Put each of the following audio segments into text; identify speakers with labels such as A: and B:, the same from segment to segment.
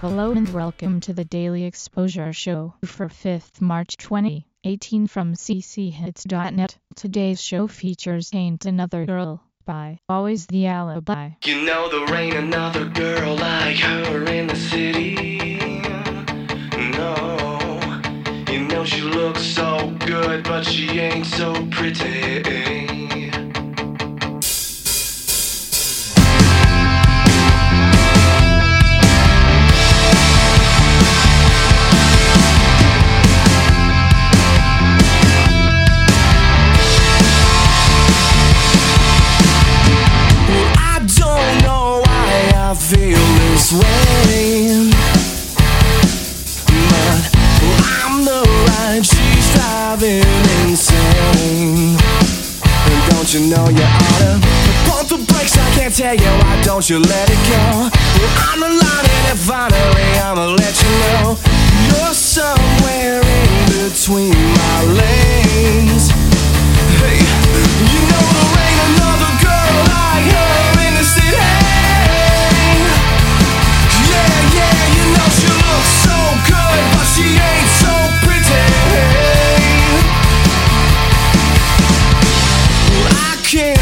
A: Hello and welcome to the Daily Exposure Show for 5th March 2018 from cchits.net. Today's show features Ain't Another Girl by Always the Alibi.
B: You know there ain't another girl like her in the city. No, you know she looks so good, but she ain't so pretty. Feel this way. But I'm the right, she's driving insane. And don't you know you oughta pump the brakes? I can't tell you why don't you let it go? Well, I'm the line and if finally I'ma let you know you're somewhere Well,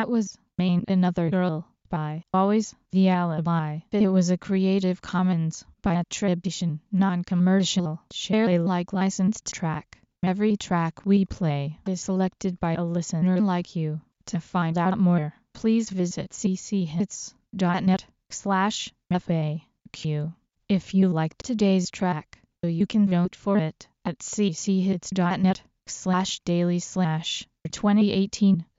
A: That was Ain't Another Girl by Always the Alibi. It was a Creative Commons by attribution, non-commercial, share Alike licensed track. Every track we play is selected by a listener like you. To find out more, please visit cchits.net slash FAQ. If you liked today's track, you can vote for it at cchits.net slash daily slash 2018